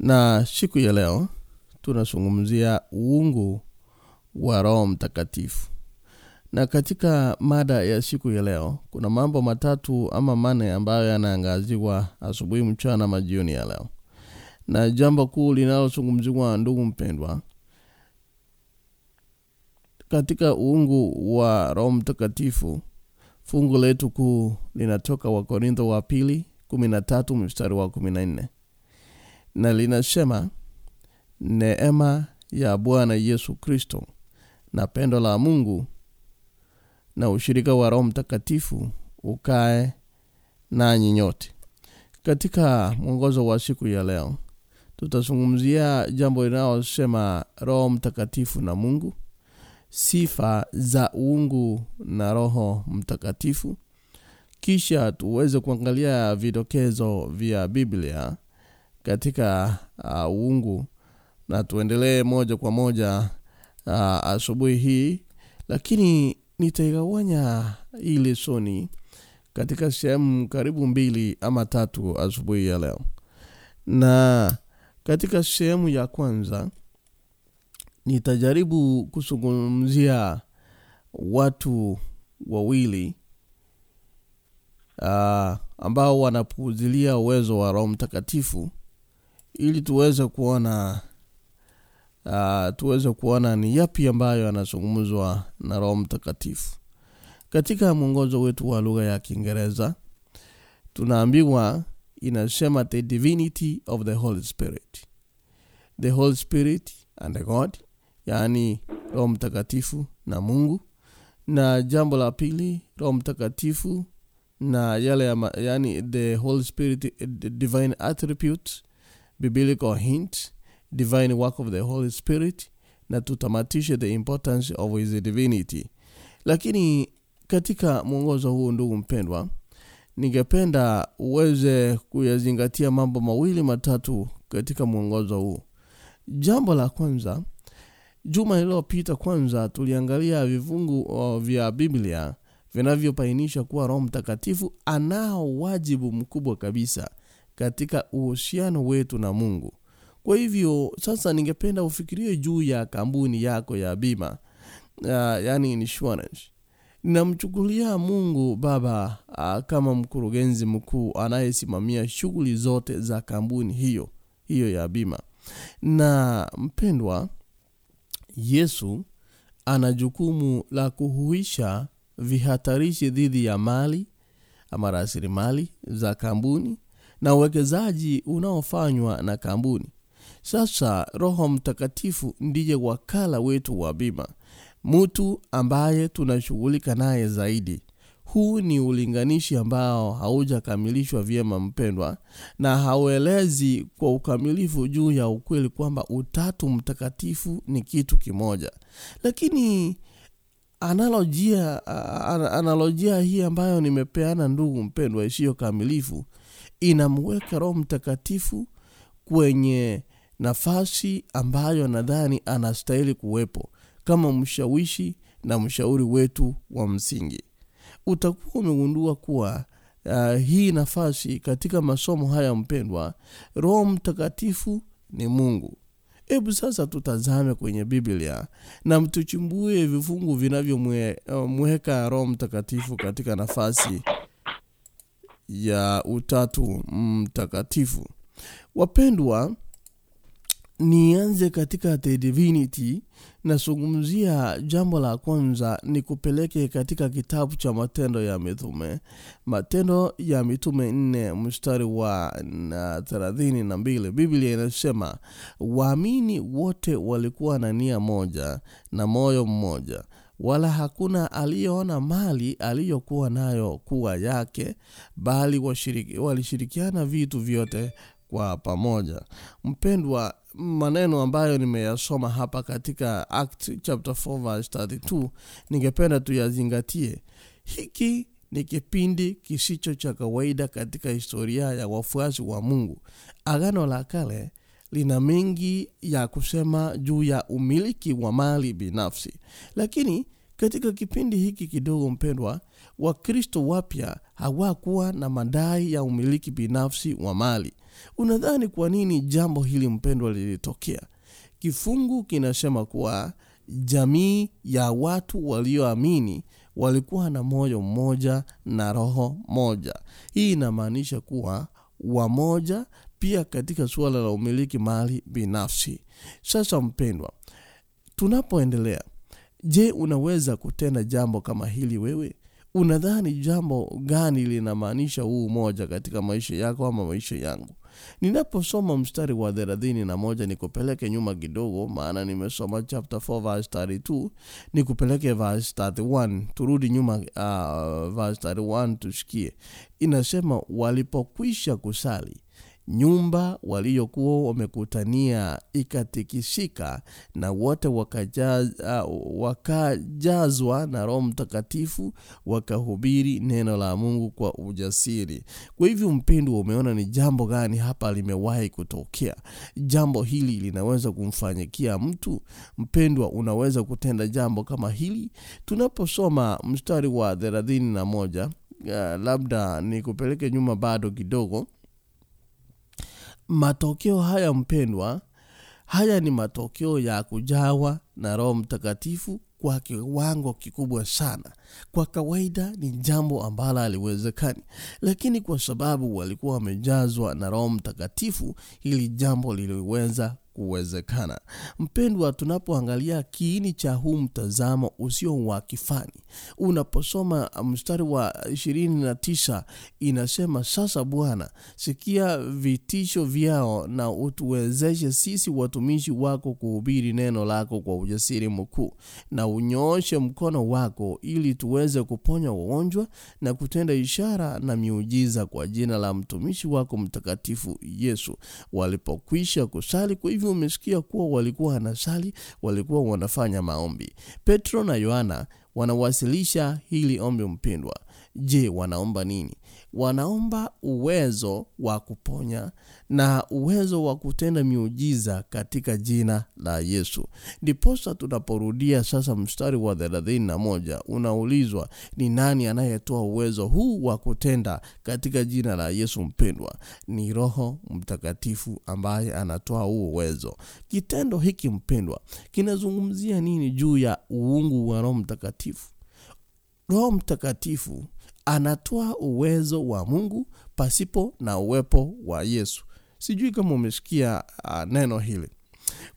na siku ya leo tunazungumzia uungu wa roho mtakatifu. Na katika mada ya siku ya leo kuna mambo matatu ama mane ambayo yanaangaziwa asubuhi mchana majioni ya leo. Na jambo kuu linalozungumziwa ndugu mpendwa katika uungu wa roho mtakatifu fungu letu kuu linatoka wakorintho wa pili 13 mstari wa 14 na linasema neema ya bwana yesu kristo na pendo la mungu na ushirika wa roho mtakatifu ukae nanyi nyote. Katika mwongozo wa siku ya leo tutazungumzia jambo linalosema roho mtakatifu na mungu sifa za uungu na roho mtakatifu. Kisha tuweze kuangalia vidokezo vya biblia katika uh, uungu. Na tuendelee moja kwa moja uh, asubuhi hii. Lakini nitaigawanya hii lesoni katika sehemu karibu mbili ama tatu asubuhi ya leo. Na katika sehemu ya kwanza nitajaribu kuzungumzia watu wawili uh, ambao wanapuuzilia uwezo wa roho mtakatifu ili tuweze kuona uh, tuweze kuona ni yapi ambayo yanazungumzwa na roho mtakatifu. Katika mwongozo wetu wa lugha ya kiingereza tunaambiwa inasema the divinity of the holy spirit. The holy spirit and the god yaani roho mtakatifu na mungu. Na jambo la pili roho mtakatifu na yale ya, yani the holy spirit the divine attributes biblical hint divine work of the holy spirit na tutamatishe the importance of his divinity. Lakini katika mwongozo huu ndugu mpendwa ningependa uweze kuyazingatia mambo mawili matatu katika mwongozo huu. Jambo la kwanza juma lililopita kwanza tuliangalia vifungu vya biblia vinavyopainisha kuwa roho mtakatifu anao wajibu mkubwa kabisa katika uhusiano wetu na mungu. Kwa hivyo sasa ningependa ufikirie juu ya kampuni yako ya bima uh, yani insurance. Ninamchukulia mungu baba uh, kama mkurugenzi mkuu anayesimamia shughuli zote za kampuni hiyo hiyo ya bima. Na mpendwa yesu ana jukumu la kuhuisha vihatarishi dhidi ya mali ama rasilimali za kampuni na uwekezaji unaofanywa na kampuni. Sasa roho mtakatifu ndiye wakala wetu wa bima. Mtu ambaye tunashughulika naye zaidi. Huu ni ulinganishi ambao haujakamilishwa vyema mpendwa na hauelezi kwa ukamilifu juu ya ukweli kwamba utatu mtakatifu ni kitu kimoja. Lakini analojia analojia hii ambayo nimepeana ndugu mpendwa isiyo kamilifu inamweka roho mtakatifu kwenye nafasi ambayo nadhani anastahili kuwepo kama mshawishi na mshauri wetu wa msingi. Utakuwa umegundua kuwa uh, hii nafasi katika masomo haya mpendwa roho mtakatifu ni mungu. Hebu sasa tutazame kwenye biblia na mtuchimbue vifungu vinavyomweka uh, roho mtakatifu katika nafasi ya utatu mtakatifu. Wapendwa nianze katika the divinity nasungumzia jambo la kwanza ni kupeleke katika kitabu cha matendo ya mitume. Matendo ya mitume nne mstari wa na thelathini na mbili. Biblia inasema waamini wote walikuwa na nia moja na moyo mmoja wala hakuna aliyeona mali aliyokuwa nayo kuwa yake bali walishirikiana vitu vyote kwa pamoja. Mpendwa maneno ambayo nimeyasoma hapa katika act chapter 4 verse 32 ningependa tuyazingatie. Hiki ni kipindi kisicho cha kawaida katika historia ya wafuasi wa mungu. Agano la kale lina mengi ya kusema juu ya umiliki wa mali binafsi. Lakini katika kipindi hiki kidogo mpendwa wakristo wapya hawakuwa na madai ya umiliki binafsi wa mali. Unadhani kwa nini jambo hili mpendwa lilitokea? Kifungu kinasema kuwa jamii ya watu walioamini walikuwa na moyo mmoja na roho moja. Hii inamaanisha kuwa wamoja pia katika suala la umiliki mali binafsi. Sasa mpendwa tunapoendelea je unaweza kutenda jambo kama hili wewe? Unadhani jambo gani linamaanisha huu umoja katika maisha yako ama maisha yangu? Ninaposoma mstari wa thelathini na moja nikupeleke nyuma kidogo maana nimesoma chapter 4 verse 32 nikupeleke verse 31 turudi nyuma uh, verse 31 tusikie. Inasema walipokwisha kusali nyumba waliyokuwa wamekutania ikatikishika na wote wakajaz, uh, wakajazwa na roho mtakatifu wakahubiri neno la mungu kwa ujasiri. Kwa hivyo mpendwa umeona ni jambo gani hapa limewahi kutokea? Jambo hili linaweza kumfanyikia mtu? Mpendwa unaweza kutenda jambo kama hili? Tunaposoma mstari wa thelathini na moja uh, labda nikupeleke nyuma bado kidogo matokeo haya mpendwa haya ni matokeo ya kujawa na roho mtakatifu kwa kiwango kikubwa sana. Kwa kawaida ni jambo ambalo aliwezekani lakini kwa sababu walikuwa wamejazwa na roho mtakatifu hili jambo liliweza kuwezekana. Mpendwa tunapoangalia kiini cha huu mtazamo usio wa kifani unaposoma mstari wa 29 inasema sasa bwana sikia vitisho vyao na utuwezeshe sisi watumishi wako kuhubiri neno lako kwa ujasiri mkuu na unyooshe mkono wako ili tuweze kuponya wagonjwa na kutenda ishara na miujiza kwa jina la mtumishi wako mtakatifu yesu. Walipokwisha kusali kwa hivyo umesikia kuwa walikuwa wanasali walikuwa wanafanya maombi. Petro na yohana wanawasilisha hili ombi mpendwa. Je wanaomba nini wanaomba uwezo wa kuponya na uwezo wa kutenda miujiza katika jina la yesu. Ndiposa tunaporudia sasa mstari wa 31 unaulizwa ni nani anayetoa uwezo huu wa kutenda katika jina la yesu mpendwa? Ni roho mtakatifu ambaye anatoa huu uwezo. Kitendo hiki mpendwa kinazungumzia nini juu ya uungu wa roho mtakatifu? Roho mtakatifu anatoa uwezo wa mungu pasipo na uwepo wa yesu. Sijui kama umesikia uh, neno hili.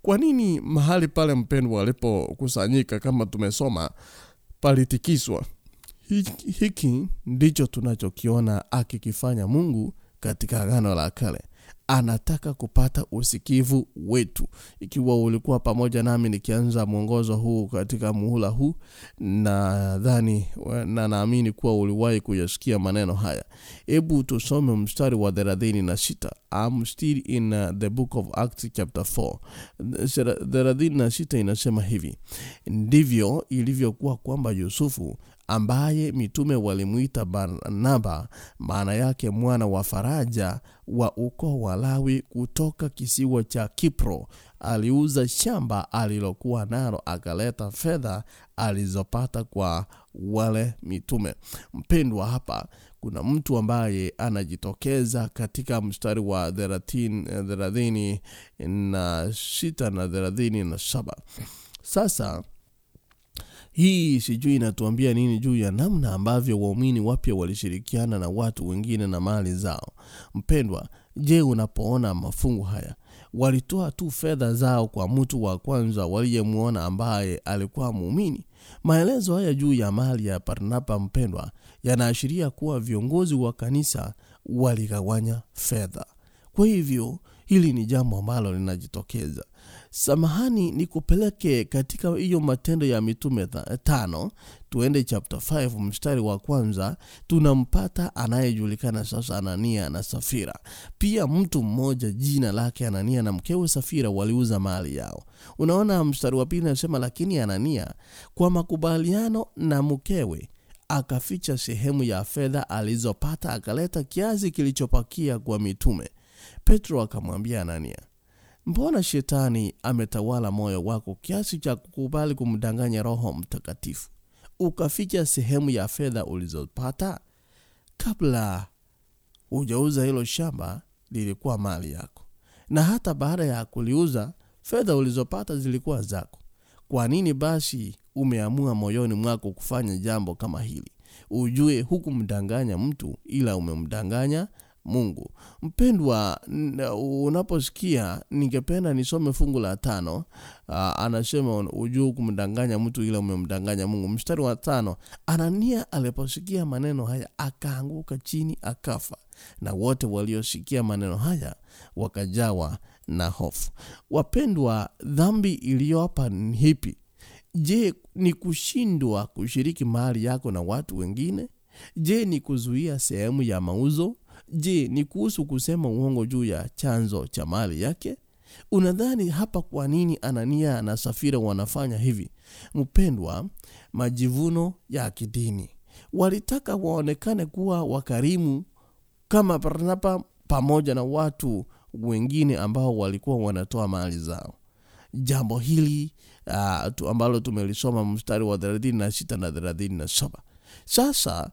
Kwa nini mahali pale mpendwa walipokusanyika kama tumesoma palitikiswa? Hiki, hiki ndicho tunachokiona akikifanya mungu katika agano la kale anataka kupata usikivu wetu. Ikiwa ulikuwa pamoja nami nikianza mwongozo huu katika muhula huu nadhani na naamini kuwa uliwahi kuyasikia maneno haya. Hebu tusome mstari wa thelathini na sita. I'm still in uh, the book of chapter 4 thelathini na sita inasema hivi. Ndivyo ilivyokuwa kwamba yusufu ambaye mitume walimwita barnaba maana yake mwana wa faraja wa ukoo wa lawi kutoka kisiwa cha kipro. Aliuza shamba alilokuwa nalo akaleta fedha alizopata kwa wale mitume. Mpendwa hapa kuna mtu ambaye anajitokeza katika mstari wa thelathini na sita na thelathini na saba. Sasa hii sijui inatuambia nini juu ya namna ambavyo waumini wapya walishirikiana na watu wengine na mali zao. Mpendwa je unapoona mafungu haya? Walitoa tu fedha zao kwa mtu wa kwanza waliyemwona ambaye alikuwa muumini? Maelezo haya juu ya mali ya barnaba mpendwa yanaashiria kuwa viongozi wa kanisa waligawanya fedha. Kwa hivyo hili ni jambo ambalo linajitokeza samahani ni kupeleke katika hiyo matendo ya mitume tano. Tuende chapter 5 mstari wa kwanza. Tunampata anayejulikana sasa anania na safira. Pia mtu mmoja jina lake anania na mkewe safira waliuza mali yao. Unaona mstari wa pili nasema lakini anania kwa makubaliano na mkewe akaficha sehemu ya fedha alizopata akaleta kiasi kilichopakia kwa mitume. Petro akamwambia anania mbona shetani ametawala moyo wako kiasi cha kukubali kumdanganya roho mtakatifu? Ukaficha sehemu ya fedha ulizopata? Kabla hujauza hilo shamba lilikuwa mali yako. Na hata baada ya kuliuza fedha ulizopata zilikuwa zako. Kwa nini basi umeamua moyoni mwako kufanya jambo kama hili? Ujue hukumdanganya mtu ila umemdanganya mungu. Mpendwa unaposikia ningependa nisome fungu la tano. Uh, anasema ujuu kumdanganya mtu ila umemdanganya mungu. Mstari wa tano anania aliposikia maneno haya akaanguka chini akafa. Na wote waliosikia maneno haya wakajawa na hofu. Wapendwa dhambi iliyopa ni hipi? Je ni kushindwa kushiriki mali yako na watu wengine? Je ni kuzuia sehemu ya mauzo je ni kuhusu kusema uongo juu ya chanzo cha mali yake? Unadhani hapa kwa nini anania na safira wanafanya hivi? Mpendwa majivuno ya kidini. Walitaka waonekane kuwa wakarimu kama barnaba pamoja na watu wengine ambao walikuwa wanatoa mali zao. Jambo hili uh, tu ambalo tumelisoma mstari wa 36 na 37 sasa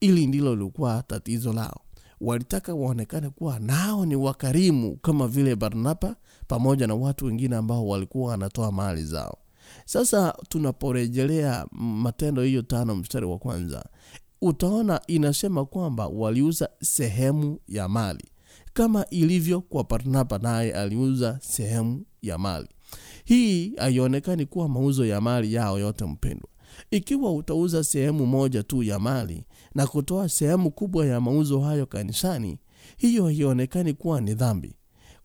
ili ndilo lilikuwa tatizo lao walitaka waonekane kuwa nao ni wakarimu kama vile barnaba pamoja na watu wengine ambao walikuwa wanatoa mali zao. Sasa tunaporejelea matendo hiyo tano mstari wa kwanza utaona inasema kwamba waliuza sehemu ya mali. Kama ilivyo kwa barnaba naye aliuza sehemu ya mali. Hii haionekani kuwa mauzo ya mali yao yote mpendwa ikiwa utauza sehemu moja tu ya mali na kutoa sehemu kubwa ya mauzo hayo kanisani hiyo haionekani kuwa ni dhambi.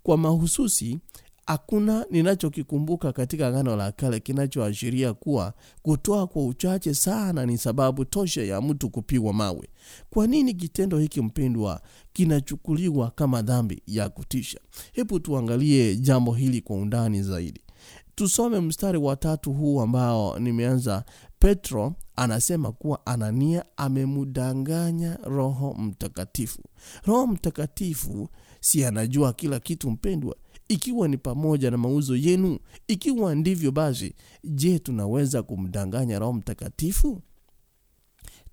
Kwa mahususi hakuna ninachokikumbuka katika gano la kale kinachoashiria kuwa kutoa kwa uchache sana ni sababu tosha ya mtu kupigwa mawe. Kwa nini kitendo hiki mpindwa kinachukuliwa kama dhambi ya kutisha? Hebu tuangalie jambo hili kwa undani zaidi. Tusome mstari wa tatu huu ambao nimeanza petro anasema kuwa anania amemudanganya roho mtakatifu. Roho mtakatifu si anajua kila kitu mpendwa. Ikiwa ni pamoja na mauzo yenu ikiwa ndivyo basi je tunaweza kumdanganya roho mtakatifu?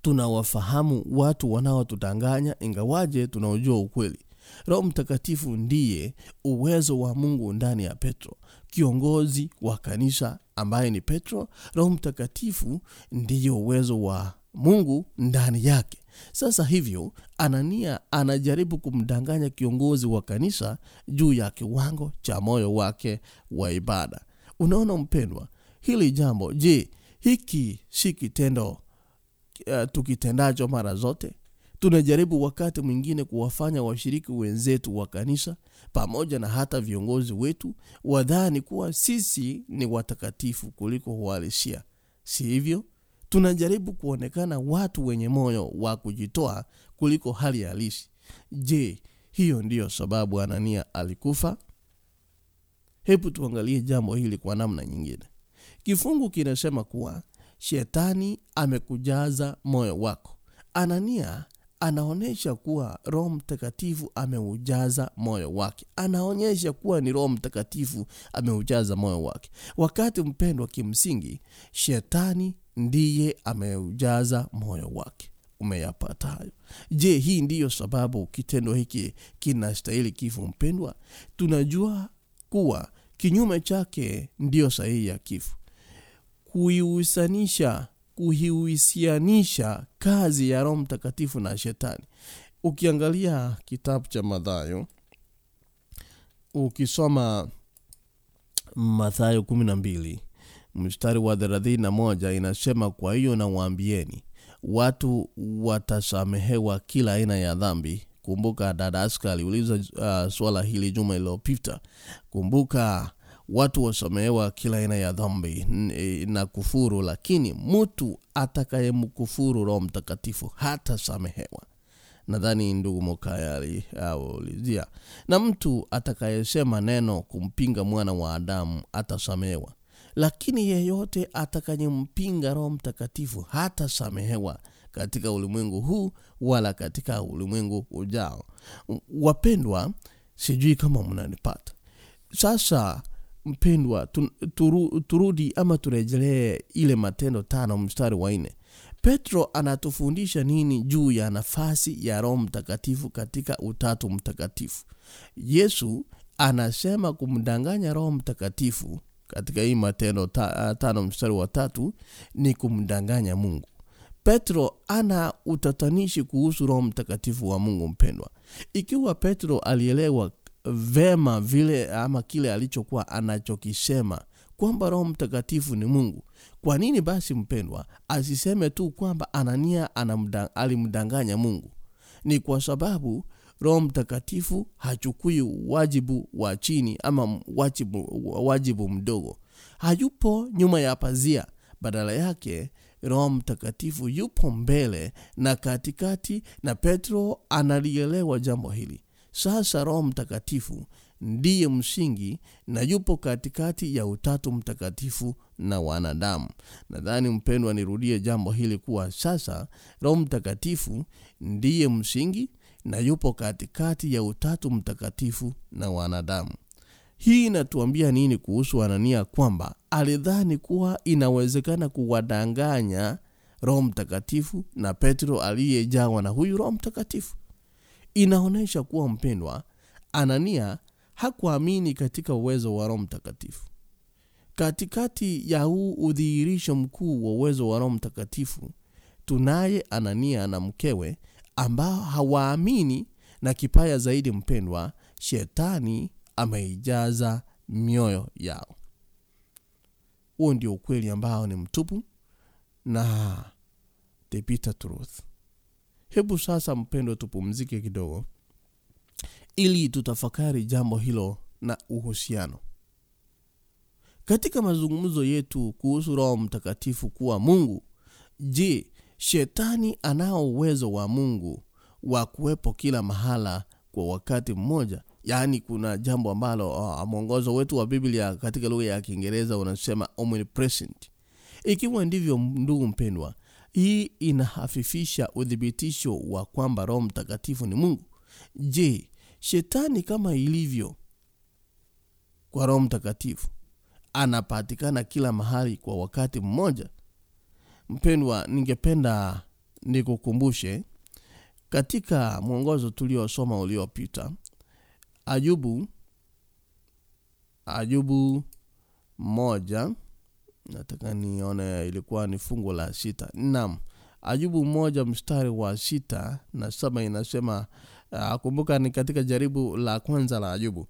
Tunawafahamu watu wanaotudanganya ingawaje tunaojua ukweli roho mtakatifu ndiye uwezo wa mungu ndani ya petro kiongozi wa kanisa ambaye ni petro. Roho mtakatifu ndiye uwezo wa mungu ndani yake. Sasa hivyo anania anajaribu kumdanganya kiongozi wa kanisa juu ya kiwango cha moyo wake wa ibada. Unaona mpendwa hili jambo je hiki si kitendo uh, tukitendacho mara zote tunajaribu wakati mwingine kuwafanya washiriki wenzetu wa kanisa pamoja na hata viongozi wetu wadhani kuwa sisi ni watakatifu kuliko uhalisia. Si hivyo? Tunajaribu kuonekana watu wenye moyo wa kujitoa kuliko hali halisi. Je hiyo ndiyo sababu anania alikufa? Hebu tuangalie jambo hili kwa namna nyingine. Kifungu kinasema kuwa shetani amekujaza moyo wako. Anania anaonyesha kuwa roho mtakatifu ameujaza moyo wake. Anaonyesha kuwa ni roho mtakatifu ameujaza moyo wake. Wakati mpendwa kimsingi shetani ndiye ameujaza moyo wake. Umeyapata hayo. Je hii ndiyo sababu kitendo hiki kinastahili kifo mpendwa? Tunajua kuwa kinyume chake ndiyo sahihi ya kifo. Kuihusanisha kuhiusianisha kazi ya roho mtakatifu na shetani. Ukiangalia kitabu cha madhayo ukisoma na mbili mstari wa thelathini na moja inasema kwa hiyo nawaambieni watu watasamehewa kila aina ya dhambi. Kumbuka dada aska aliuliza uh, swala hili juma iliyopita kumbuka watu wasamehewa kila aina ya dhambi na kufuru lakini mtu atakayemkufuru roho mtakatifu hatasamehewa. Nadhani ndugu mokaya aliulizia na mtu atakayesema neno kumpinga mwana wa adamu atasamehewa lakini yeyote atakayempinga roho mtakatifu hatasamehewa katika ulimwengu huu wala katika ulimwengu ujao. Wapendwa sijui kama mnanipata. Sasa mpendwa turu, turudi ama turejelee ile matendo tano mstari wa nne. Petro anatufundisha nini juu ya nafasi ya roho mtakatifu katika utatu mtakatifu? Yesu anasema kumdanganya roho mtakatifu katika hii matendo ta, tano mstari wa tatu ni kumdanganya mungu. Petro ana utatanishi kuhusu roho mtakatifu wa mungu mpendwa. Ikiwa petro alielewa vema vile ama kile alichokuwa anachokisema kwamba roho mtakatifu ni mungu. Kwa nini basi mpendwa asiseme tu kwamba anania anamdang, alimdanganya mungu? Ni kwa sababu roho mtakatifu hachukui wajibu wa chini ama wajibu, wajibu mdogo. Hayupo nyuma ya pazia. Badala yake roho mtakatifu yupo mbele na katikati na petro analielewa jambo hili sasa roho mtakatifu ndiye msingi na yupo katikati ya utatu mtakatifu na wanadamu. Nadhani mpendwa nirudie jambo hili kuwa sasa roho mtakatifu ndiye msingi na yupo katikati ya utatu mtakatifu na wanadamu. Hii inatuambia nini kuhusu anania? Kwamba alidhani kuwa inawezekana kuwadanganya roho mtakatifu na petro aliyejawa na huyu roho mtakatifu inaonyesha kuwa mpendwa anania hakuamini katika uwezo wa roho mtakatifu. Katikati ya huu udhihirisho mkuu wa uwezo wa roho mtakatifu tunaye anania na mkewe ambao hawaamini na kipaya zaidi mpendwa shetani ameijaza mioyo yao. Huo ndio ukweli ambao ni mtupu na the bitter truth hebu sasa mpendwa tupumzike kidogo ili tutafakari jambo hilo na uhusiano. Katika mazungumzo yetu kuhusu roho mtakatifu kuwa mungu je shetani anao uwezo wa mungu wa kuwepo kila mahala kwa wakati mmoja? Yaani kuna jambo ambalo oh, mwongozo wetu wa biblia katika lugha ya kiingereza unasema omnipresent. Ikiwa ndivyo ndugu mpendwa hii inahafifisha uthibitisho wa kwamba roho mtakatifu ni mungu. Je shetani kama ilivyo kwa roho mtakatifu anapatikana kila mahali kwa wakati mmoja? Mpendwa ningependa nikukumbushe katika mwongozo tuliosoma uliopita Ayubu Ayubu moja nataka nione ilikuwa ni fungu la sita. Nam ajubu moja mstari wa sita na saba inasema uh, kumbuka ni katika jaribu la kwanza la ajubu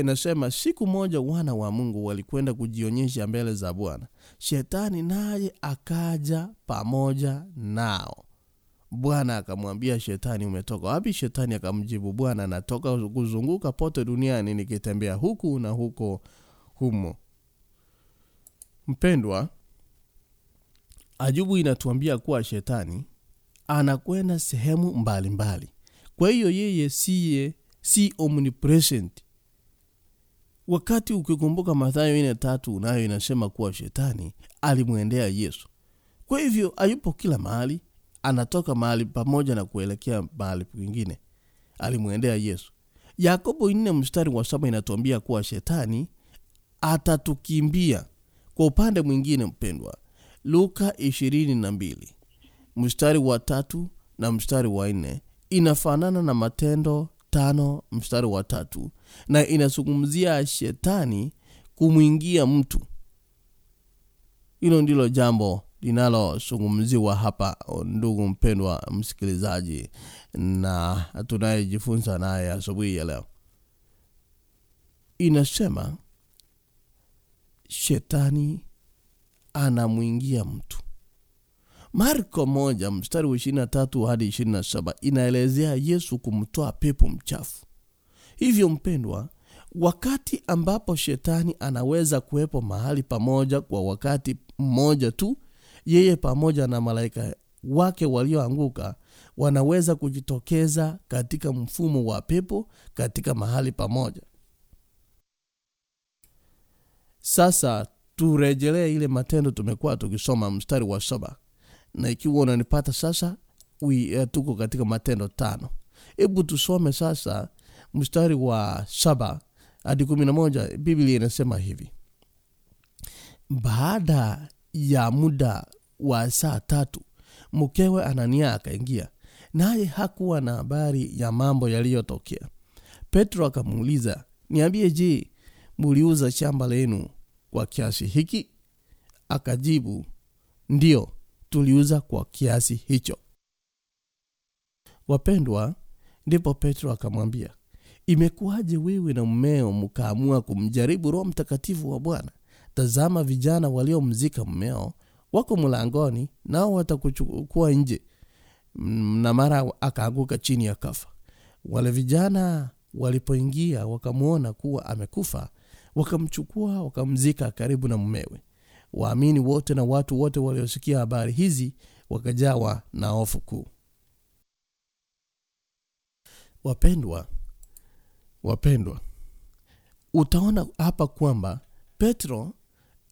inasema siku moja wana wa mungu walikwenda kujionyesha mbele za bwana. Shetani naye akaja pamoja nao. Bwana akamwambia shetani umetoka wapi? Shetani akamjibu bwana natoka kuzunguka pote duniani nikitembea huku na huko humo mpendwa ajubu inatuambia kuwa shetani anakwenda sehemu mbalimbali. Mbali. kwa hiyo yeye siye si omnipresent. Wakati ukikumbuka mathayo ine tatu nayo inasema kuwa shetani alimwendea yesu. Kwa hivyo ayupo kila mahali anatoka mahali pamoja na kuelekea mahali pengine. Alimwendea yesu. Yakobo nne mstari wa saba inatuambia kuwa shetani atatukimbia kwa upande mwingine mpendwa luka ishirini na mbili mstari wa tatu na mstari wa nne inafanana na matendo tano mstari wa tatu na inazungumzia shetani kumwingia mtu. Hilo ndilo jambo linalozungumziwa hapa ndugu mpendwa msikilizaji na tunayejifunza naye asubuhi ya leo. Inasema shetani anamwingia mtu. Marko moja mstari wa ishirina tatu hadi ishirina saba inaelezea yesu kumtoa pepo mchafu. Hivyo mpendwa wakati ambapo shetani anaweza kuwepo mahali pamoja kwa wakati mmoja tu yeye pamoja na malaika wake walioanguka wanaweza kujitokeza katika mfumo wa pepo katika mahali pamoja sasa turejelee ile matendo tumekuwa tukisoma mstari wa saba. Na ikiwa unanipata sasa ui, uh, tuko katika matendo tano. Hebu tusome sasa mstari wa saba hadi kumi na moja. Biblia inasema hivi. Baada ya muda wa saa tatu mkewe anania akaingia naye hakuwa na habari ya mambo yaliyotokea. Petro akamuuliza niambie je muliuza shamba lenu kwa kiasi hiki? Akajibu ndio tuliuza kwa kiasi hicho. Wapendwa ndipo petro akamwambia imekuwaje wewe na mmeo mkaamua kumjaribu roho mtakatifu wa bwana? Tazama vijana waliomzika mmeo wako mlangoni nao watakuchukua nje. Na mara akaanguka chini ya kafa wale vijana walipoingia wakamwona kuwa amekufa wakamchukua wakamzika karibu na mmewe waamini wote na watu wote waliosikia habari hizi wakajawa na hofu kuu. Wapendwa wapendwa utaona hapa kwamba petro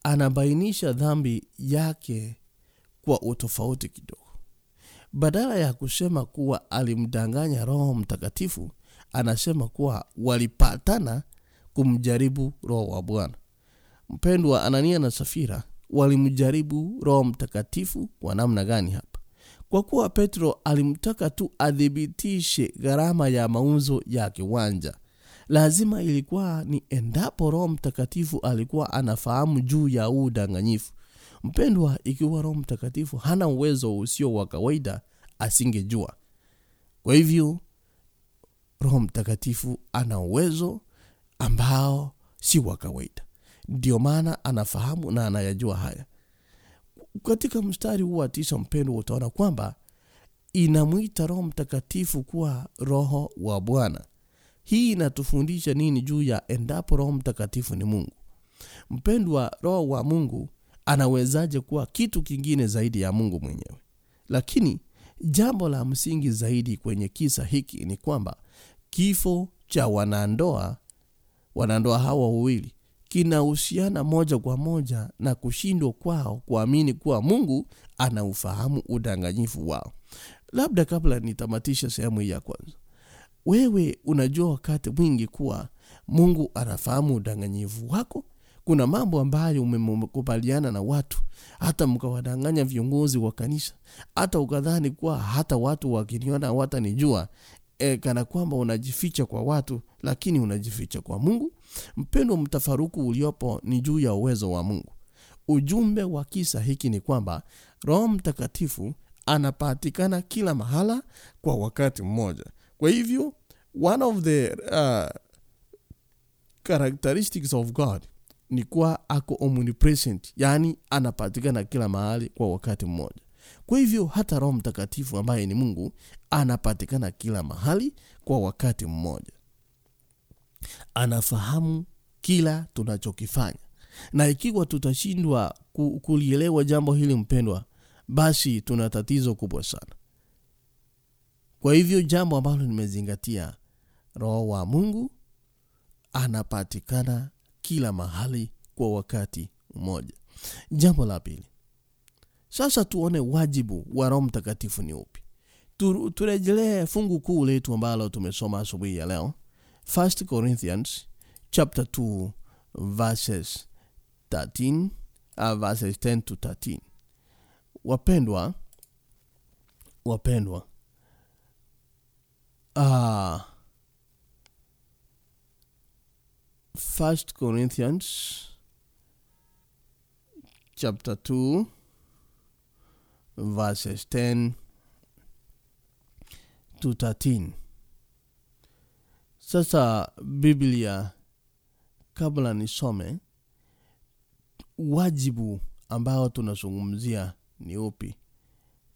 anabainisha dhambi yake kwa utofauti kidogo. Badala ya kusema kuwa alimdanganya roho mtakatifu anasema kuwa walipatana kumjaribu roho wa bwana. Mpendwa anania na safira walimjaribu roho mtakatifu kwa namna gani hapa? Kwa kuwa petro alimtaka tu adhibitishe gharama ya mauzo ya kiwanja lazima ilikuwa ni endapo roho mtakatifu alikuwa anafahamu juu ya udanganyifu. Mpendwa ikiwa roho mtakatifu hana uwezo usio wa kawaida asingejua. Kwa hivyo roho mtakatifu ana uwezo ambao si wa kawaida. Ndio maana anafahamu na anayajua haya. Katika mstari huu wa tisa mpendwa utaona kwamba inamwita roho mtakatifu kuwa roho wa bwana. Hii inatufundisha nini juu ya endapo roho mtakatifu ni mungu? Mpendwa roho wa mungu anawezaje kuwa kitu kingine zaidi ya mungu mwenyewe? Lakini jambo la msingi zaidi kwenye kisa hiki ni kwamba kifo cha wanandoa wanandoa hawa wawili kinahusiana moja kwa moja na kushindwa kwao kuamini kuwa mungu anaufahamu udanganyifu wao. Labda kabla nitamatisha sehemu hii ya kwanza. Wewe unajua wakati mwingi kuwa mungu anafahamu udanganyifu wako. Kuna mambo ambayo umekubaliana na watu. Hata mkawadanganya viongozi wa kanisa. Hata ukadhani kuwa hata watu wakiniona hawatanijua e, kana kwamba unajificha kwa watu lakini unajificha kwa mungu. Mpendo mtafaruku uliopo ni juu ya uwezo wa mungu. Ujumbe wa kisa hiki ni kwamba roho mtakatifu anapatikana kila mahala kwa wakati mmoja. Kwa hivyo one of the uh, characteristics of god ni kuwa ako omnipresent yaani anapatikana kila mahali kwa wakati mmoja kwa hivyo hata roho mtakatifu ambaye ni mungu anapatikana kila mahali kwa wakati mmoja. Anafahamu kila tunachokifanya. Na ikiwa tutashindwa kulielewa jambo hili mpendwa basi tuna tatizo kubwa sana. Kwa hivyo jambo ambalo nimezingatia roho wa mungu anapatikana kila mahali kwa wakati mmoja. Jambo la pili sasa tuone wajibu wa roho mtakatifu ni upi. Tu- turejelee fungu kuu letu ambalo tumesoma asubuhi ya leo. 1 corinthians chapter 2 verses 13 uh, verses 10 to 13 wapendwa wapendwa uh, 1 corinthians chapter 2 verses 10 to 13 sasa biblia kabla nisome wajibu ambao tunazungumzia ni upi?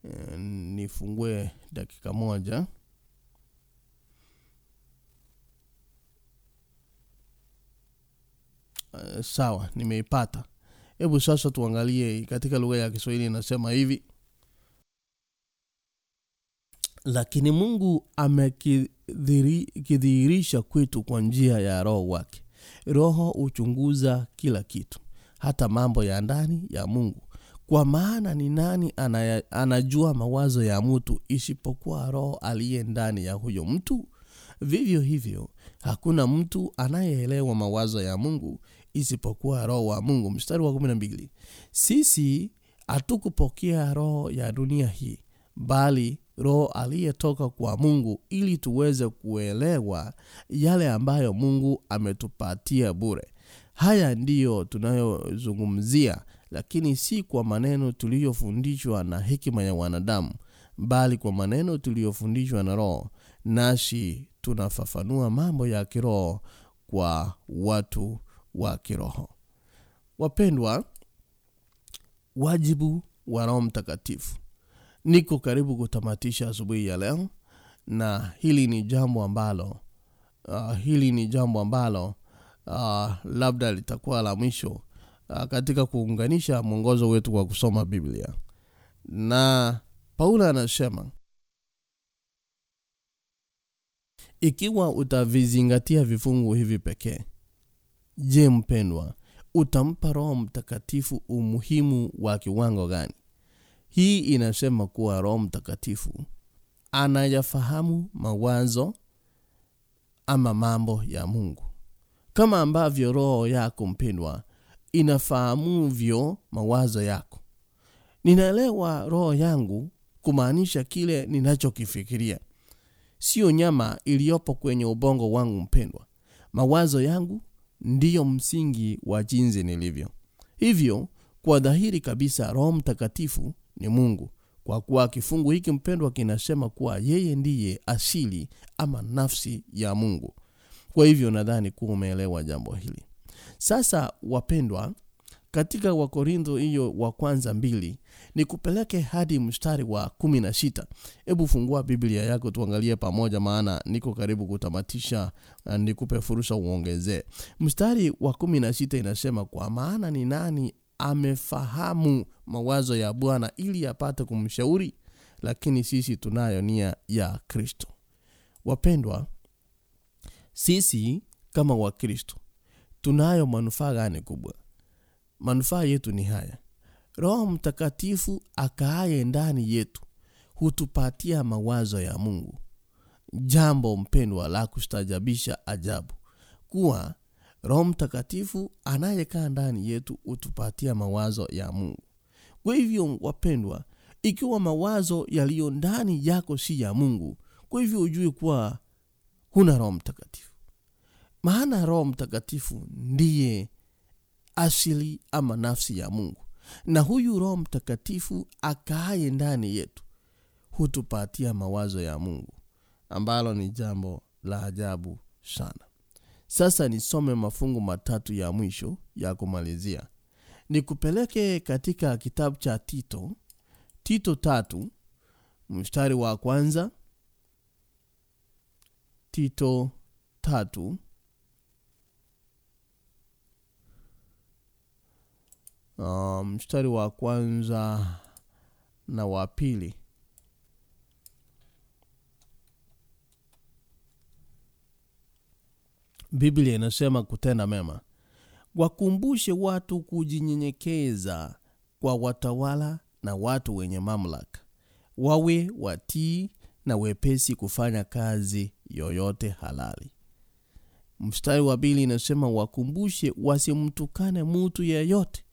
E, nifungue dakika moja. E, sawa nimeipata. Hebu sasa tuangalie katika lugha ya kiswahili inasema hivi lakini mungu amekidhihirisha kwetu kwa njia ya roho wake. Roho huchunguza kila kitu hata mambo ya ndani ya mungu. Kwa maana ni nani anaya, anajua mawazo ya mtu isipokuwa roho aliye ndani ya huyo mtu? Vivyo hivyo hakuna mtu anayeelewa mawazo ya mungu isipokuwa roho wa mungu. Mstari wa kumi na mbili. Sisi hatukupokea roho ya dunia hii bali roho aliyetoka kwa mungu ili tuweze kuelewa yale ambayo mungu ametupatia bure. Haya ndiyo tunayozungumzia lakini si kwa maneno tuliyofundishwa na hekima ya wanadamu bali kwa maneno tuliyofundishwa na roho. Nasi tunafafanua mambo ya kiroho kwa watu wa kiroho. Wapendwa wajibu wa roho mtakatifu niko karibu kutamatisha asubuhi ya leo na hili ni jambo ambalo uh, hili ni jambo ambalo uh, labda litakuwa la mwisho uh, katika kuunganisha mwongozo wetu wa kusoma biblia. Na paulo anasema ikiwa utavizingatia vifungu hivi pekee je mpendwa utampa roho mtakatifu umuhimu wa kiwango gani hii inasema kuwa roho mtakatifu anayafahamu mawazo ama mambo ya mungu. Kama ambavyo roho yako mpendwa inafahamuvyo mawazo yako. Ninaelewa roho yangu kumaanisha kile ninachokifikiria. Sio nyama iliyopo kwenye ubongo wangu mpendwa. Mawazo yangu ndiyo msingi wa jinsi nilivyo. Hivyo kwa dhahiri kabisa roho mtakatifu ni mungu. Kwa kuwa kifungu hiki mpendwa kinasema kuwa yeye ndiye asili ama nafsi ya mungu. Kwa hivyo nadhani kuwa umeelewa jambo hili. Sasa wapendwa katika wakorintho hiyo wa kwanza mbili ni kupeleke hadi mstari wa kumi na sita. Hebu fungua biblia yako tuangalie pamoja maana niko karibu kutamatisha nikupe fursa uongezee. Mstari wa kumi na sita inasema kwa maana ni nani amefahamu mawazo ya bwana ili apate kumshauri lakini sisi tunayo nia ya kristo. Wapendwa sisi kama wakristo tunayo manufaa gani kubwa? Manufaa yetu ni haya. Roho mtakatifu akaaye ndani yetu hutupatia mawazo ya mungu. Jambo mpendwa la kustajabisha ajabu kuwa roho mtakatifu anayekaa ndani yetu hutupatia mawazo ya mungu. Kwa hivyo wapendwa ikiwa mawazo yaliyo ndani yako si ya mungu kwa hivyo ujue kuwa huna roho mtakatifu. Maana roho mtakatifu ndiye asili ama nafsi ya mungu. Na huyu roho mtakatifu akaaye ndani yetu hutupatia mawazo ya mungu ambalo ni jambo la ajabu sana sasa nisome mafungu matatu ya mwisho ya kumalizia. Nikupeleke katika kitabu cha tito. Tito tatu mstari wa kwanza. Tito tatu. Uh, mstari wa kwanza na wa pili biblia inasema kutenda mema. Wakumbushe watu kujinyenyekeza kwa watawala na watu wenye mamlaka. Wawe watii na wepesi kufanya kazi yoyote halali. Mstari wa bili inasema wakumbushe wasimtukane mutu yeyote.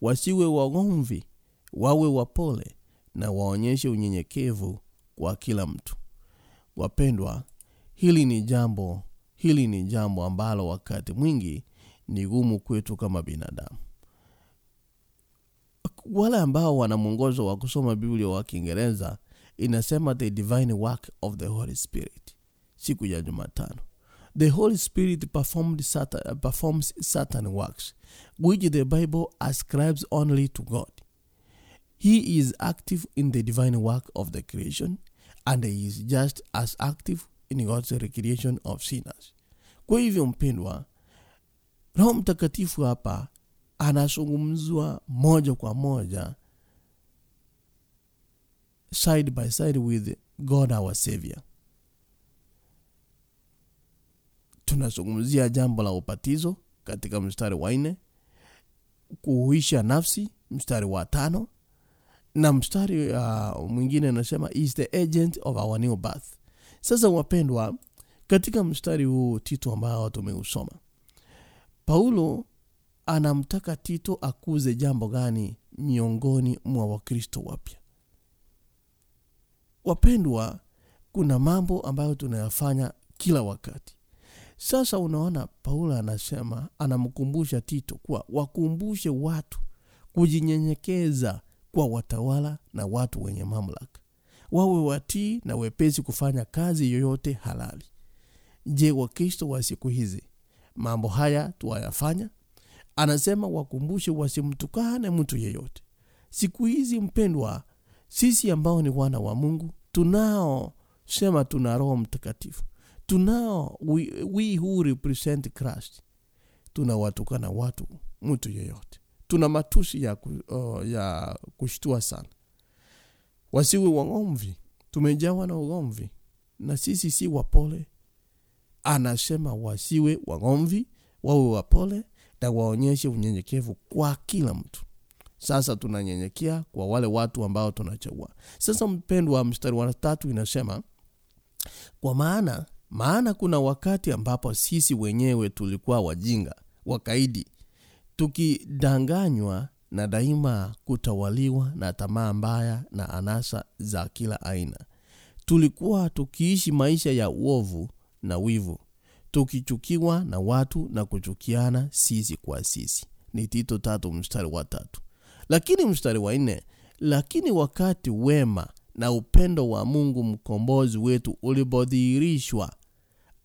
Wasiwe wagomvi wawe wapole na waonyeshe unyenyekevu kwa kila mtu. Wapendwa hili ni jambo hili ni jambo ambalo wakati mwingi ni gumu kwetu kama binadamu. Wale ambao wana mwongozo wa kusoma biblia wa kiingereza inasema the divine work of the holy spirit siku ya jumatano. The holy spirit certain, performs certain works which the bible ascribes only to god. He is active in the divine work of the creation and he is just as active in god's recreation of sinners. Kwa hivyo mpendwa roho mtakatifu hapa anazungumzwa moja kwa moja side by side with god our savior. Tunazungumzia jambo la upatizo katika mstari wa nne kuhuisha nafsi mstari wa tano na mstari uh, mwingine anasema is the agent of our new birth sasa wapendwa katika mstari huu tito ambao tumeusoma paulo anamtaka tito akuze jambo gani miongoni mwa wakristo wapya? Wapendwa kuna mambo ambayo tunayafanya kila wakati. Sasa unaona paulo anasema anamkumbusha tito kuwa wakumbushe watu kujinyenyekeza kwa watawala na watu wenye mamlaka wawe watii na wepesi kufanya kazi yoyote halali. Je wakristo wa siku hizi mambo haya tuwayafanya anasema wakumbushe wasimtukane mtu yeyote. Siku hizi mpendwa sisi ambao ni wana wa mungu tunaosema tuna roho mtakatifu tunao we, we who represent christ. Tunawatukana watu mtu yeyote. Tuna matusi ya, ku, uh, ya kushtua sana wasiwe wagomvi. Tumejawa na ugomvi. Na sisi si wapole. Anasema wasiwe wagomvi wawe wapole na waonyeshe unyenyekevu kwa kila mtu. Sasa tunanyenyekea kwa wale watu ambao tunachagua. Sasa mpendwa mstari wa tatu inasema kwa maana maana kuna wakati ambapo sisi wenyewe tulikuwa wajinga wakaidi tukidanganywa na daima kutawaliwa na tamaa mbaya na anasa za kila aina. Tulikuwa tukiishi maisha ya uovu na wivu tukichukiwa na watu na kuchukiana sisi kwa sisi. Ni tito tatu mstari wa tatu. Lakini mstari wa nne lakini wakati wema na upendo wa mungu mkombozi wetu ulipodhihirishwa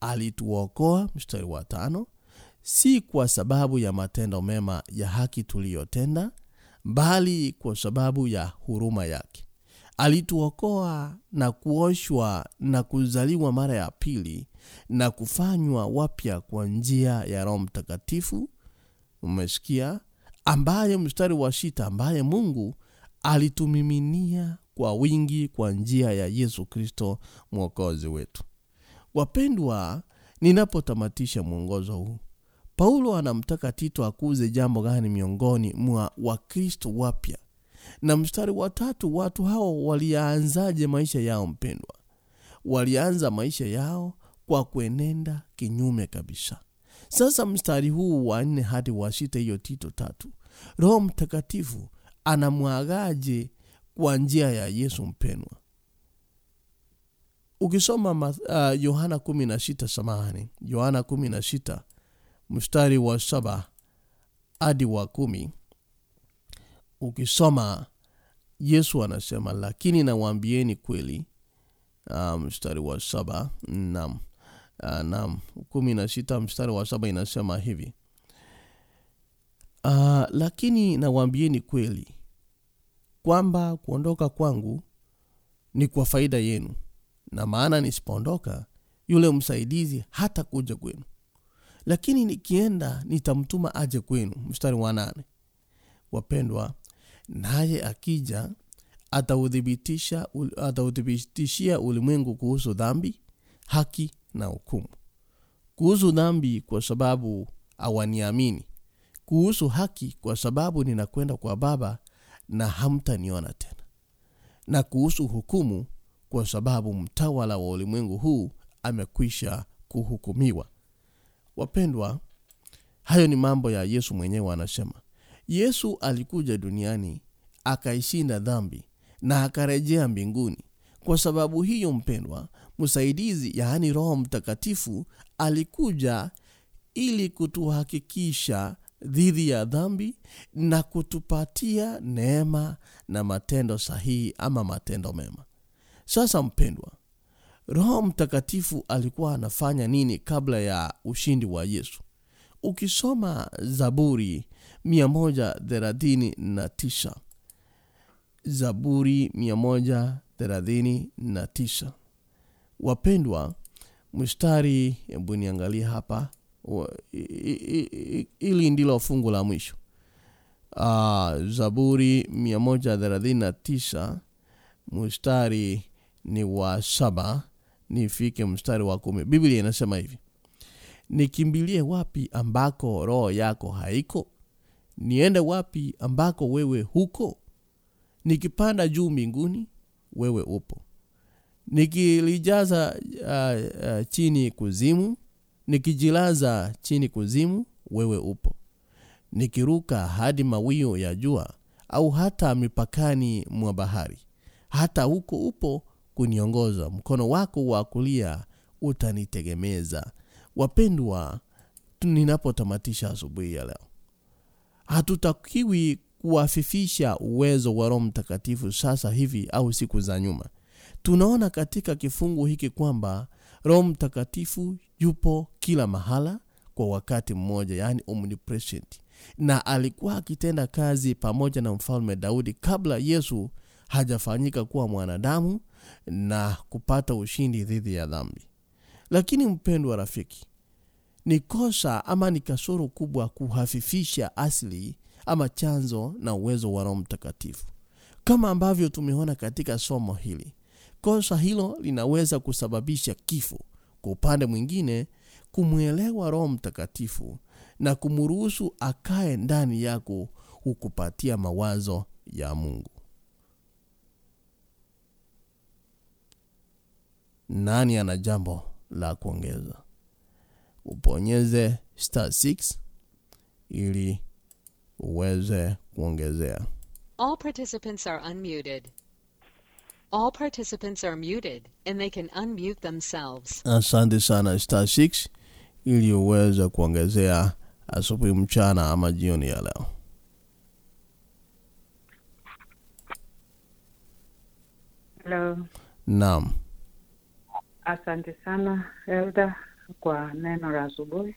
alituokoa mstari wa tano si kwa sababu ya matendo mema ya haki tuliyotenda bali kwa sababu ya huruma yake. Alituokoa na kuoshwa na kuzaliwa mara ya pili na kufanywa wapya kwa njia ya roho mtakatifu umesikia ambaye mstari wa shita ambaye mungu alitumiminia kwa wingi kwa njia ya yesu kristo mwokozi wetu. Wapendwa ninapotamatisha mwongozo huu paulo anamtaka tito akuze jambo gani miongoni mwa wakristo wapya? Na mstari wa tatu watu hao walianzaje maisha yao mpendwa? Walianza maisha yao kwa kuenenda kinyume kabisa. Sasa mstari huu wa nne hadi wa sita hiyo tito tatu roho mtakatifu anamwagaje kwa njia ya yesu mpendwa? Ukisoma uh, yohana na sita samahani yohana kumi na sita mstari wa saba hadi wa kumi. Ukisoma yesu anasema lakini nawaambieni kweli. Uh, mstari wa saba nam uh, nam kumi na sita mstari wa saba inasema hivi. Uh, lakini nawaambieni kweli kwamba kuondoka kwangu ni kwa faida yenu na maana nisipoondoka yule msaidizi hata kuja kwenu lakini nikienda nitamtuma aje kwenu. Mstari wa nane. Wapendwa naye akija atauthibitisha atauthibitishia ulimwengu kuhusu dhambi haki na hukumu. Kuhusu dhambi kwa sababu awaniamini kuhusu haki kwa sababu ninakwenda kwa baba na hamtaniona tena. Na kuhusu hukumu kwa sababu mtawala wa ulimwengu huu amekwisha kuhukumiwa wapendwa hayo ni mambo ya yesu mwenyewe anasema yesu alikuja duniani akaishinda dhambi na akarejea mbinguni. Kwa sababu hiyo mpendwa msaidizi yaani roho mtakatifu alikuja ili kutuhakikisha dhidi ya dhambi na kutupatia neema na matendo sahihi ama matendo mema. Sasa mpendwa roho mtakatifu alikuwa anafanya nini kabla ya ushindi wa yesu? Ukisoma zaburi 139 zaburi 139 wapendwa mstari hebu niangalie hapa. Ili ndilo fungu la mwisho. Uh, zaburi 139 mstari ni wa saba nifike mstari wa kumi. Biblia inasema hivi nikimbilie wapi ambako roho yako haiko? Niende wapi ambako wewe huko? Nikipanda juu mbinguni wewe upo. Nikilijaza uh, uh, chini kuzimu nikijilaza chini kuzimu wewe upo. Nikiruka hadi mawio ya jua au hata mipakani mwa bahari hata huko upo kuniongoza. Mkono wako wa kulia utanitegemeza. Wapendwa ninapotamatisha asubuhi ya leo hatutakiwi kuafifisha uwezo wa roho mtakatifu sasa hivi au siku za nyuma. Tunaona katika kifungu hiki kwamba roho mtakatifu yupo kila mahala kwa wakati mmoja yaani omnipresent. Na alikuwa akitenda kazi pamoja na mfalme daudi kabla yesu hajafanyika kuwa mwanadamu na kupata ushindi dhidi ya dhambi. Lakini mpendwa rafiki ni kosa ama ni kasoro kubwa kuhafifisha asili ama chanzo na uwezo wa roho mtakatifu. Kama ambavyo tumeona katika somo hili kosa hilo linaweza kusababisha kifo kwa upande mwingine kumwelewa roho mtakatifu na kumruhusu akae ndani yako hukupatia mawazo ya mungu nani ana jambo la kuongeza uponyeze star 6 ili uweze kuongezea All participants are unmuted. All participants are muted and they can unmute themselves. asante sana star 6 ili uweze kuongezea asubuhi mchana ama jioni ya leo Hello. naam Asante sana Elda kwa neno la asubuhi.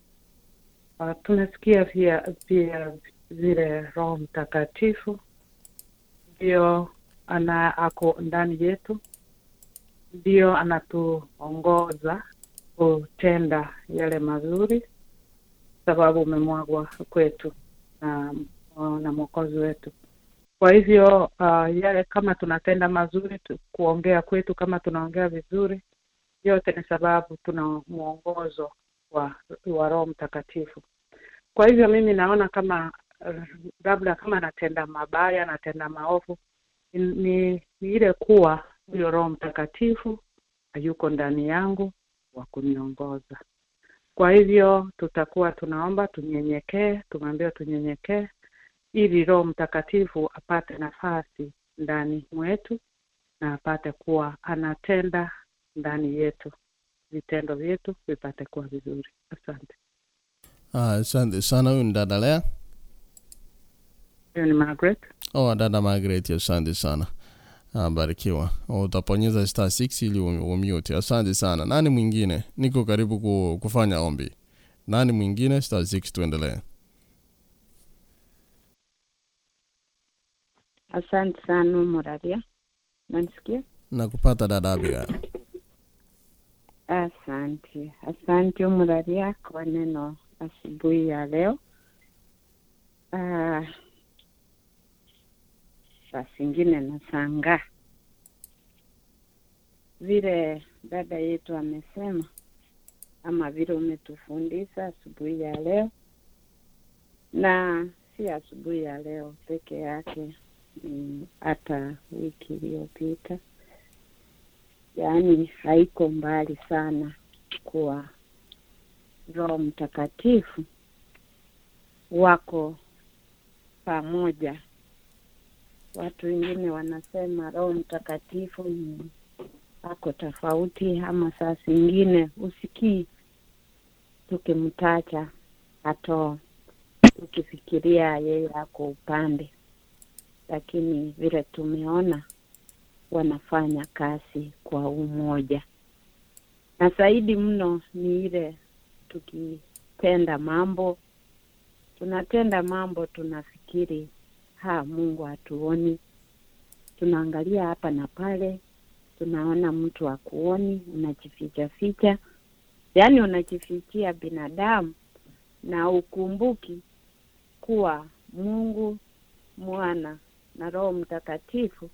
Uh, tumesikia pia pia vile Roho Mtakatifu ndio ana ako ndani yetu, ndio anatuongoza kutenda yale mazuri, sababu umemwagwa kwetu na, na mwokozi wetu. Kwa hivyo uh, yale kama tunatenda mazuri tu, kuongea kwetu kama tunaongea vizuri yote ni sababu tuna mwongozo wa, wa Roho Mtakatifu. Kwa hivyo mimi naona kama labda kama anatenda mabaya, anatenda maovu, ni ni ile kuwa huyo Roho Mtakatifu yuko ndani yangu wa kuniongoza. Kwa hivyo tutakuwa tunaomba tunyenyekee, tumeambiwa tunyenyekee ili Roho Mtakatifu apate nafasi ndani mwetu na apate kuwa anatenda ndani yetu, vitendo vyetu vipate kuwa vizuri. Asante. Asante Ah, sana. Huyu ni dada lea? Huyu ni Margaret. oh, dada margaret asante sana. Abarikiwa. barikiwa. Oh, utaponyeza star 6 ili umyute umute asante sana. Nani mwingine? Niko karibu ku, kufanya ombi. Nani mwingine? Star 6 tuendelee. Asante sana Moravia, nanisikia? nakupata dada abigail Asante, asante Muraria kwa neno asubuhi ya leo. Ah, saa zingine nashangaa vile dada yetu amesema, ama vile umetufundisha asubuhi ya leo, na si asubuhi ya leo peke yake, hata wiki iliyopita yaani haiko mbali sana kuwa Roho Mtakatifu. Wako pamoja. Watu wengine wanasema Roho Mtakatifu ni ako tofauti, ama saa zingine usikii tukimtacha hatoo tukifikiria yeye ako upande, lakini vile tumeona wanafanya kazi kwa umoja, na zaidi mno ni ile tukitenda mambo, tunatenda mambo tunafikiri ha, Mungu hatuoni, tunaangalia hapa na pale, tunaona mtu akuoni, unajificha ficha, yaani unajifichia binadamu na ukumbuki kuwa Mungu Mwana na Roho Mtakatifu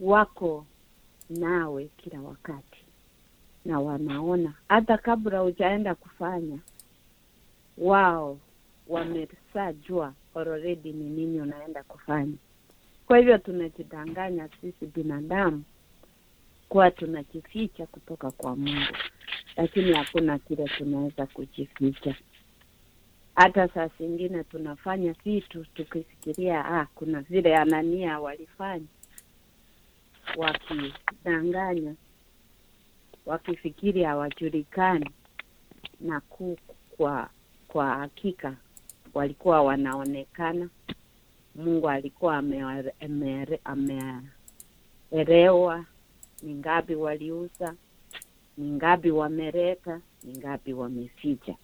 wako nawe kila wakati na wanaona hata kabla hujaenda kufanya, wao wameshajua already ni nini unaenda kufanya. Kwa hivyo tunajidanganya sisi binadamu kuwa tunajificha kutoka kwa Mungu, lakini hakuna kile tunaweza kujificha. Hata saa zingine tunafanya vitu tukifikiria, ah, kuna vile Anania walifanya wakidanganya, wakifikiri hawajulikani, na ku, kwa kwa hakika walikuwa wanaonekana. Mungu alikuwa ameelewa ni ngapi waliuza, ni ngapi wameleta, ni ngapi wameficha.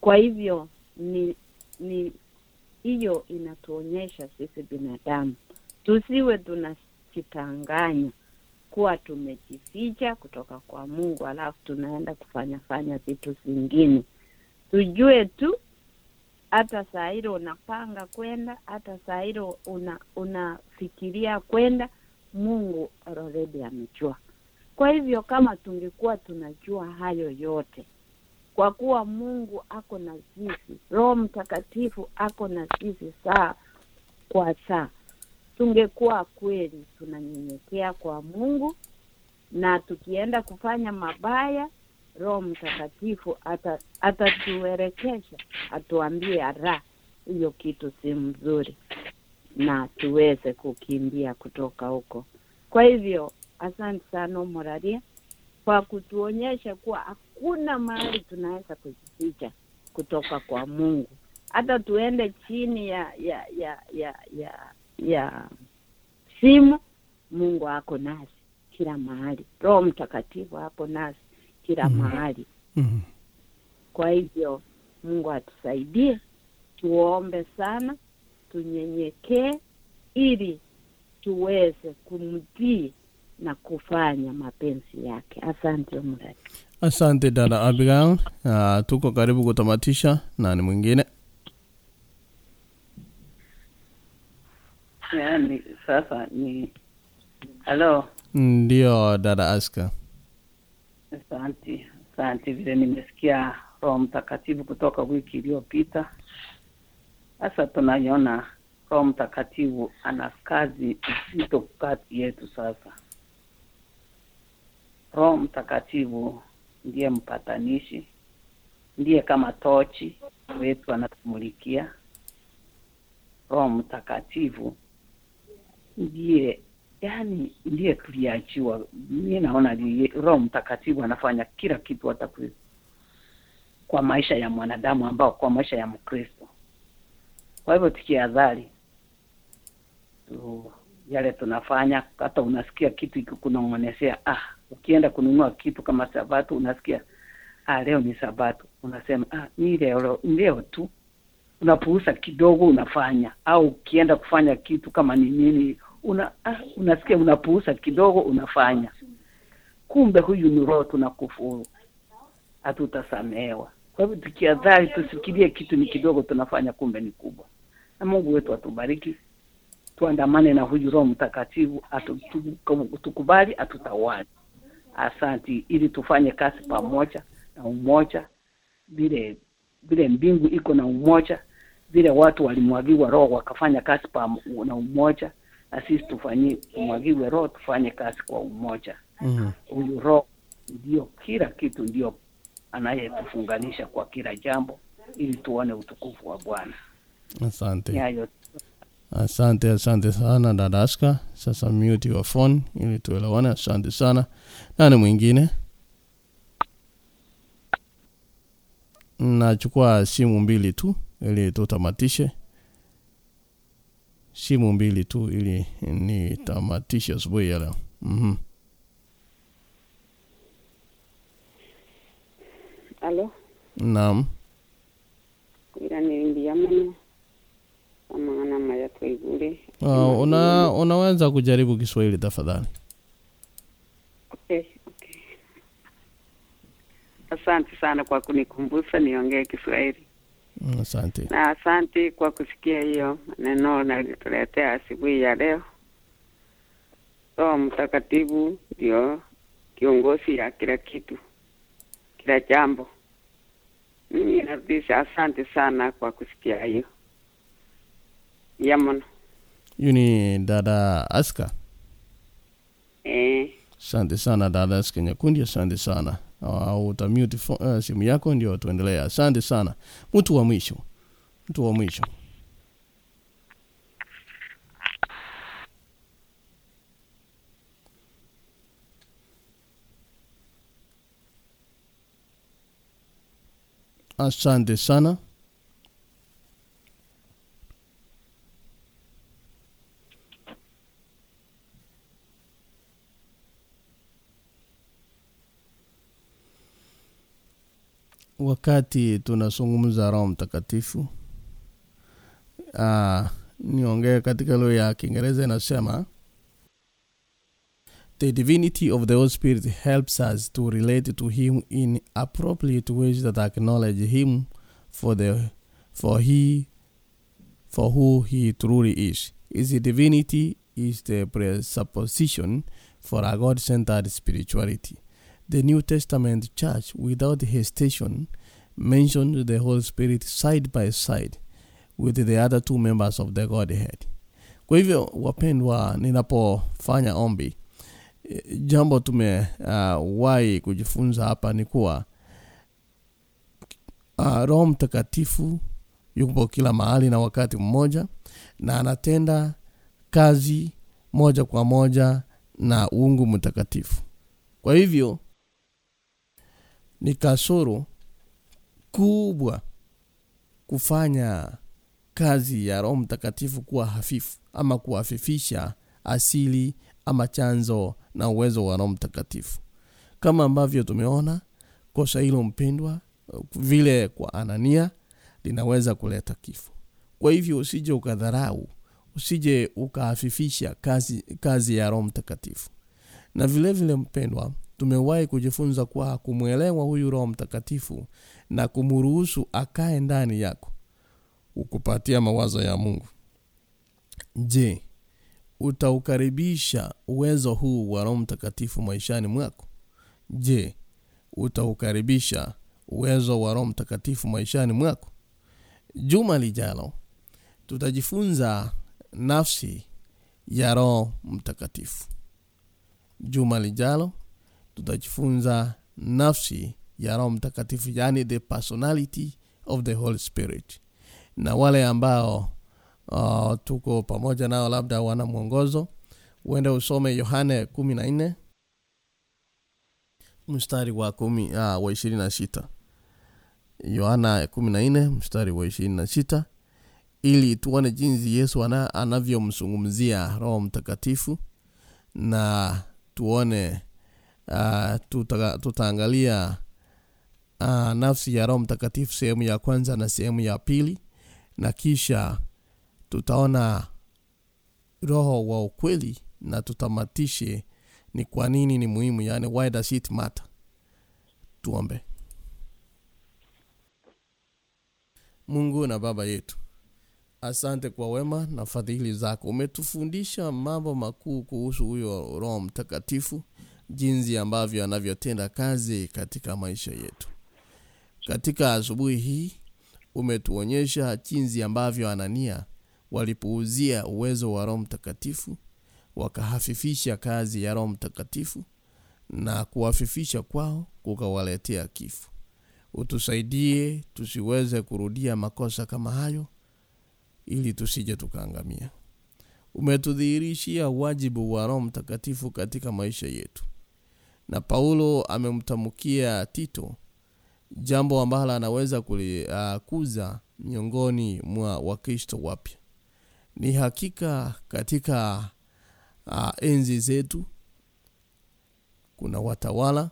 Kwa hivyo ni ni hiyo inatuonyesha sisi binadamu tusiwe tunajitanganya kuwa tumejificha kutoka kwa Mungu, alafu tunaenda kufanya fanya vitu zingine. Tujue tu hata saa hilo unapanga kwenda, hata saa hilo una unafikiria kwenda, Mungu already amejua. Kwa hivyo kama tungekuwa tunajua hayo yote, kwa kuwa Mungu ako na sisi, Roho Mtakatifu ako na sisi saa kwa saa, tungekuwa kweli tunanyenyekea kwa Mungu, na tukienda kufanya mabaya, Roho Mtakatifu ata- atatuelekesha, atuambie ara, hiyo kitu si mzuri, na tuweze kukimbia kutoka huko. Kwa hivyo asante sana Moraria kwa kutuonyesha kuwa hakuna mahali tunaweza kujificha kutoka kwa Mungu. Hata tuende chini ya ya ya ya ya, ya simu, Mungu ako nasi kila mahali. Roho Mtakatifu ako nasi kila mm. mahali. mm. Kwa hivyo Mungu atusaidie, tuombe sana, tunyenyekee ili tuweze kumtii na kufanya mapenzi yake. Asante Mradi. Asante dada Abigail. Uh, tuko karibu kutamatisha. Nani mwingine? Yaani sasa ni halo Ndio dada Aska. asante asante. Vile nimesikia roho mtakatifu kutoka wiki iliyopita. Sasa tunaiona roho mtakatifu ana kazi nzito kati yetu sasa. Roho mtakatifu ndiye mpatanishi ndiye kama tochi wetu anatumulikia. Roho mtakatifu ndiye yani ndiye tuliachiwa. Mi naona roho mtakatifu anafanya kila kitu hata kwa maisha ya mwanadamu ambao kwa maisha ya mkristo. Kwa hivyo tukiadhari tu, yale tunafanya hata unasikia kitu kunaonesea ah ukienda kununua kitu kama sabatu unasikia ah leo ni sabatu. Unasema ah ni leo leo tu unapuusa kidogo unafanya au ukienda kufanya kitu kama ni nini una ah, unasikia unapuusa kidogo unafanya. Kumbe huyu ni roho tunakufuru hatutasamehewa. Kwa hivyo tukiadhari tusikilie kitu ni kidogo tunafanya kumbe ni kubwa. Na mungu wetu atubariki tuandamane na huyu roho mtakatifu tukubali atutawali asanti ili tufanye kazi pamoja na umoja. Vile vile mbingu iko na umoja vile watu walimwagiwa roho wakafanya kazi pa na umoja na sisi tufanyie tumwagiwe roho tufanye kazi kwa umoja Huyu mm. roho ndio kila kitu ndio anayetufunganisha kwa kila jambo ili tuone utukufu wa bwana Asante. Asante, asante sana dadaska Sasa mute your phone ili tuelewane. Asante sana. Nani mwingine? Nachukua simu mbili tu ili tutamatishe. Simu mbili tu ili nitamatishe asubuhi ya leo. Mhm. Alo, Naam. Uh, una, unaweza kujaribu Kiswahili tafadhali. okay, okay. Asante sana kwa kunikumbusha niongee Kiswahili Asante. na asante kwa kusikia hiyo neno nalituletea asubuhi ya leo. Roho Mtakatifu ndio kiongozi ya kila kitu, kila jambo. Mimi narudisha asante sana kwa kusikia hiyo yamono. Huyu ni dada Aska. Eh, Asante sana dada Aska Nyakundi, asante sana au utamute uh, simu yako ndio tuendelee. Asante sana. Mtu wa mwisho. Mtu wa mwisho. Asante sana. Wakati tunazungumza roho mtakatifu uh, niongee katika lugha ya kiingereza inasema the divinity of the holy spirit helps us to relate to him in appropriate ways that acknowledge him for the for he for who he truly is. His divinity is the presupposition for a god-centered spirituality the new testament church without hesitation mentioned the holy spirit side by side with the other two members of the godhead. Kwa hivyo wapendwa ninapofanya ombi jambo tumewahi uh, kujifunza hapa ni kuwa uh, roho mtakatifu yupo kila mahali na wakati mmoja na anatenda kazi moja kwa moja na uungu mtakatifu. Kwa hivyo ni kasoro kubwa kufanya kazi ya roho mtakatifu kuwa hafifu ama kuhafifisha asili ama chanzo na uwezo wa roho mtakatifu. Kama ambavyo tumeona kosa hilo mpendwa vile kwa anania linaweza kuleta kifo. Kwa hivyo usije ukadharau usije ukahafifisha kazi, kazi ya roho mtakatifu. Na vilevile vile mpendwa tumewahi kujifunza kwa kumwelewa huyu roho mtakatifu na kumruhusu akae ndani yako ukupatia mawazo ya mungu. Je utaukaribisha uwezo huu wa roho mtakatifu maishani mwako? Je utaukaribisha uwezo wa roho mtakatifu maishani mwako? Juma lijalo tutajifunza nafsi ya roho mtakatifu. Juma lijalo tutajifunza nafsi ya roho mtakatifu yani the personality of the holy spirit. Na wale ambao uh, tuko pamoja nao labda wana mwongozo uende usome yohane kumi na nne mstari wa kumi uh, wa ishirini na sita. Yohana kumi na nne mstari wa ishirini na sita. Ili tuone jinsi yesu ana, anavyomzungumzia roho mtakatifu na tuone uh, tuta, tutaangalia uh, nafsi ya roho mtakatifu sehemu ya kwanza na sehemu ya pili na kisha tutaona roho wa ukweli na tutamatishe ni kwa nini ni muhimu yani why does it matter? Tuombe. Mungu na baba yetu asante kwa wema na fadhili zako. Umetufundisha mambo makuu kuhusu huyo roho mtakatifu jinsi ambavyo anavyotenda kazi katika maisha yetu. Katika asubuhi hii umetuonyesha jinsi ambavyo anania walipuuzia uwezo wa roho mtakatifu wakahafifisha kazi ya roho mtakatifu na kuwafifisha kwao kukawaletea kifo. Utusaidie tusiweze kurudia makosa kama hayo ili tusije tukaangamia. Umetudhihirishia wajibu wa roho mtakatifu katika maisha yetu na paulo amemtamkia tito jambo ambalo anaweza kulikuza uh, miongoni mwa wakristo wapya. Ni hakika katika uh, enzi zetu kuna watawala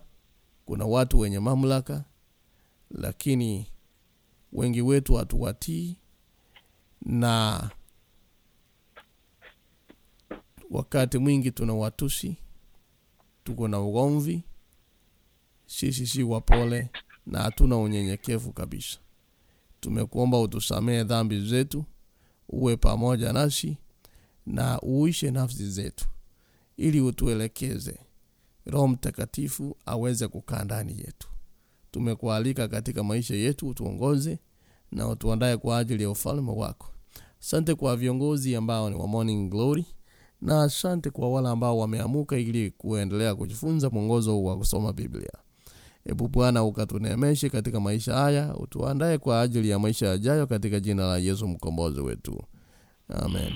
kuna watu wenye mamlaka lakini wengi wetu hatuwatii na wakati mwingi tuna watusi tuko na ugomvi sisi si wapole na hatuna unyenyekevu kabisa. Tumekuomba utusamee dhambi zetu uwe pamoja nasi na uishe nafsi zetu ili utuelekeze. Roho mtakatifu aweze kukaa ndani yetu. Tumekualika katika maisha yetu utuongoze na utuandae kwa ajili ya ufalme wako. Asante kwa viongozi ambao ni wa morning glory na asante kwa wale ambao wameamuka ili kuendelea kujifunza mwongozo wa kusoma biblia. Hebu bwana ukatuneemeshe katika maisha haya utuandae kwa ajili ya maisha yajayo katika jina la yesu mkombozi wetu. Amen